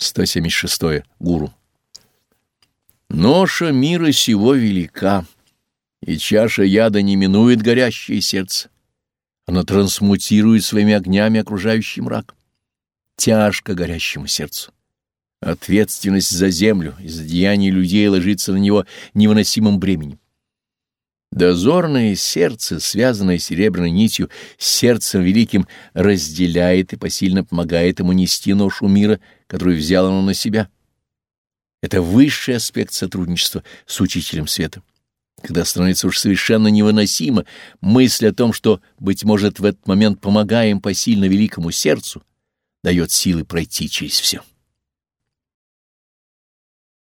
176. Гуру. Ноша мира сего велика, и чаша яда не минует горящее сердце. Она трансмутирует своими огнями окружающий мрак. Тяжко горящему сердцу. Ответственность за землю и за деяния людей ложится на него невыносимым бременем. Дозорное сердце, связанное серебряной нитью, с сердцем великим разделяет и посильно помогает ему нести ношу мира, которую взял оно на себя. Это высший аспект сотрудничества с Учителем Света. Когда становится уж совершенно невыносимо мысль о том, что, быть может, в этот момент помогаем посильно великому сердцу, дает силы пройти через все.